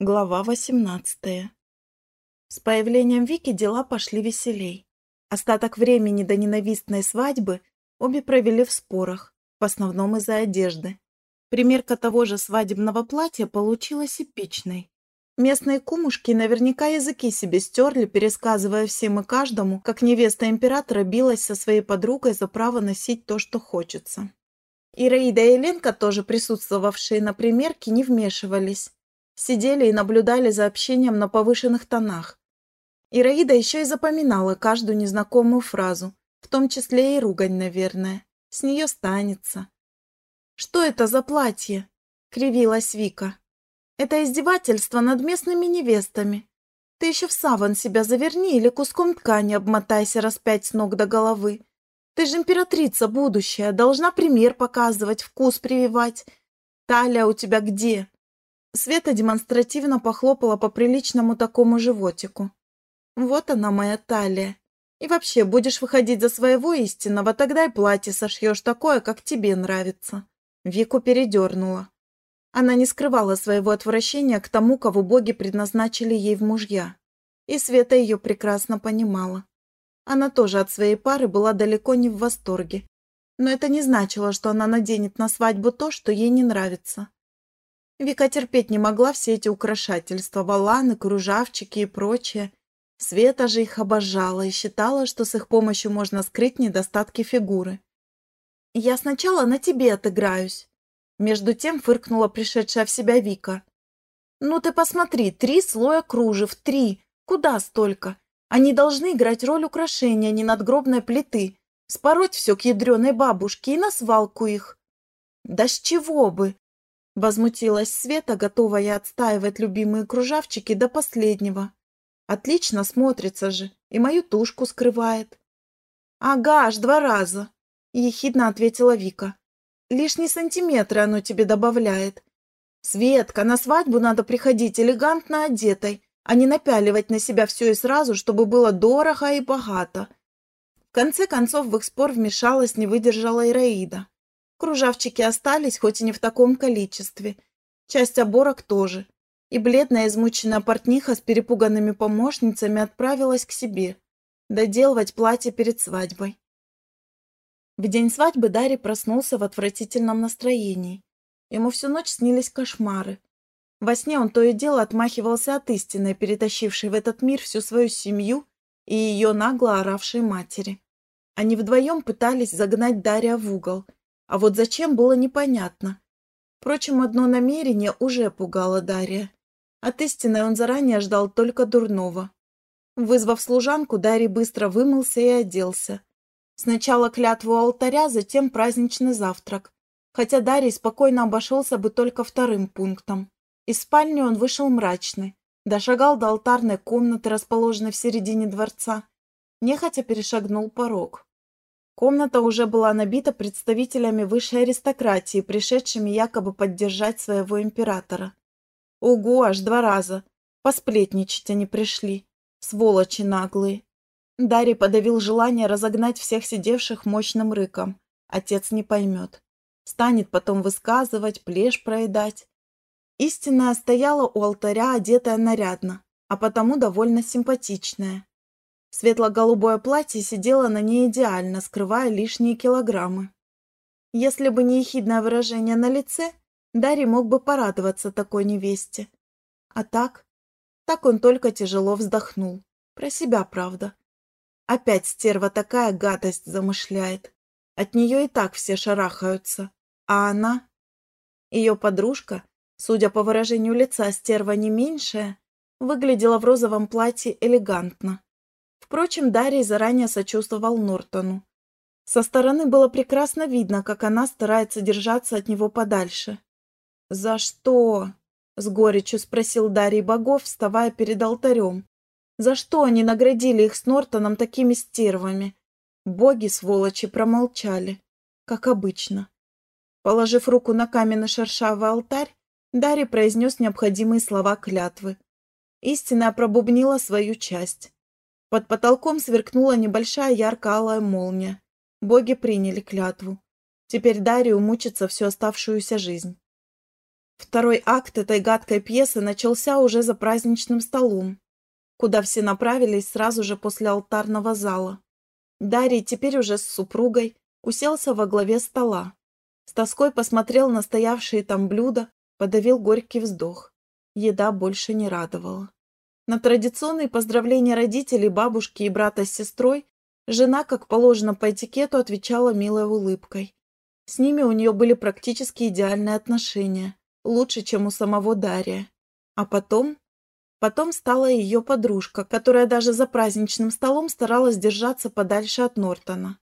Глава 18 С появлением Вики дела пошли веселей. Остаток времени до ненавистной свадьбы обе провели в спорах, в основном из-за одежды. Примерка того же свадебного платья получилась эпичной. Местные кумушки наверняка языки себе стерли, пересказывая всем и каждому, как невеста императора билась со своей подругой за право носить то, что хочется. Ираида и Ленка, тоже присутствовавшие на примерке, не вмешивались, Сидели и наблюдали за общением на повышенных тонах. Ираида еще и запоминала каждую незнакомую фразу, в том числе и ругань, наверное. С нее станется. «Что это за платье?» — кривилась Вика. «Это издевательство над местными невестами. Ты еще в саван себя заверни или куском ткани обмотайся раз пять с ног до головы. Ты же императрица будущая, должна пример показывать, вкус прививать. Талия у тебя где? Света демонстративно похлопала по приличному такому животику. «Вот она, моя талия. И вообще, будешь выходить за своего истинного, тогда и платье сошьешь такое, как тебе нравится». Вику передернула. Она не скрывала своего отвращения к тому, кого боги предназначили ей в мужья. И Света ее прекрасно понимала. Она тоже от своей пары была далеко не в восторге. Но это не значило, что она наденет на свадьбу то, что ей не нравится. Вика терпеть не могла все эти украшательства, валаны, кружавчики и прочее. Света же их обожала и считала, что с их помощью можно скрыть недостатки фигуры. «Я сначала на тебе отыграюсь», — между тем фыркнула пришедшая в себя Вика. «Ну ты посмотри, три слоя кружев, три. Куда столько? Они должны играть роль украшения, а не надгробной плиты. Спороть все к ядреной бабушке и на свалку их». «Да с чего бы?» Возмутилась Света, готовая отстаивать любимые кружавчики до последнего. Отлично смотрится же, и мою тушку скрывает. Ага, аж два раза, ехидно ответила Вика. Лишние сантиметры оно тебе добавляет. Светка, на свадьбу надо приходить элегантно одетой, а не напяливать на себя все и сразу, чтобы было дорого и богато. В конце концов в их спор вмешалась, не выдержала Ираида. Кружавчики остались, хоть и не в таком количестве. Часть оборок тоже. И бледная измученная портниха с перепуганными помощницами отправилась к себе. Доделывать платье перед свадьбой. В день свадьбы Дарий проснулся в отвратительном настроении. Ему всю ночь снились кошмары. Во сне он то и дело отмахивался от истины, перетащившей в этот мир всю свою семью и ее нагло оравшей матери. Они вдвоем пытались загнать Дарья в угол – а вот зачем было непонятно. Впрочем, одно намерение уже пугало Дарья. От истины он заранее ждал только дурного. Вызвав служанку, Дарий быстро вымылся и оделся. Сначала клятву алтаря, затем праздничный завтрак. Хотя Дарий спокойно обошелся бы только вторым пунктом. Из спальни он вышел мрачный, дошагал до алтарной комнаты, расположенной в середине дворца, нехотя перешагнул порог. Комната уже была набита представителями высшей аристократии, пришедшими якобы поддержать своего императора. Угу, аж два раза. Посплетничать они пришли. Сволочи наглые. Дарий подавил желание разогнать всех сидевших мощным рыком. Отец не поймет. Станет потом высказывать, плешь проедать. Истинная стояла у алтаря, одетая нарядно, а потому довольно симпатичная. Светло-голубое платье сидело на ней идеально, скрывая лишние килограммы. Если бы не ехидное выражение на лице, Дарий мог бы порадоваться такой невесте. А так? Так он только тяжело вздохнул. Про себя, правда. Опять стерва такая гадость замышляет. От нее и так все шарахаются. А она? Ее подружка, судя по выражению лица стерва не меньшая, выглядела в розовом платье элегантно. Впрочем, Дарий заранее сочувствовал Нортону. Со стороны было прекрасно видно, как она старается держаться от него подальше. «За что?» — с горечью спросил Дарий богов, вставая перед алтарем. «За что они наградили их с Нортоном такими стервами?» Боги, сволочи, промолчали, как обычно. Положив руку на каменно-шершавый алтарь, Дарий произнес необходимые слова клятвы. Истина пробубнила свою часть. Под потолком сверкнула небольшая ярко-алая молния. Боги приняли клятву. Теперь Дарию мучится всю оставшуюся жизнь. Второй акт этой гадкой пьесы начался уже за праздничным столом, куда все направились сразу же после алтарного зала. Дарий теперь уже с супругой уселся во главе стола. С тоской посмотрел на стоявшие там блюда, подавил горький вздох. Еда больше не радовала. На традиционные поздравления родителей, бабушки и брата с сестрой жена, как положено по этикету, отвечала милой улыбкой. С ними у нее были практически идеальные отношения лучше, чем у самого Дария. А потом... Потом стала ее подружка, которая даже за праздничным столом старалась держаться подальше от Нортона.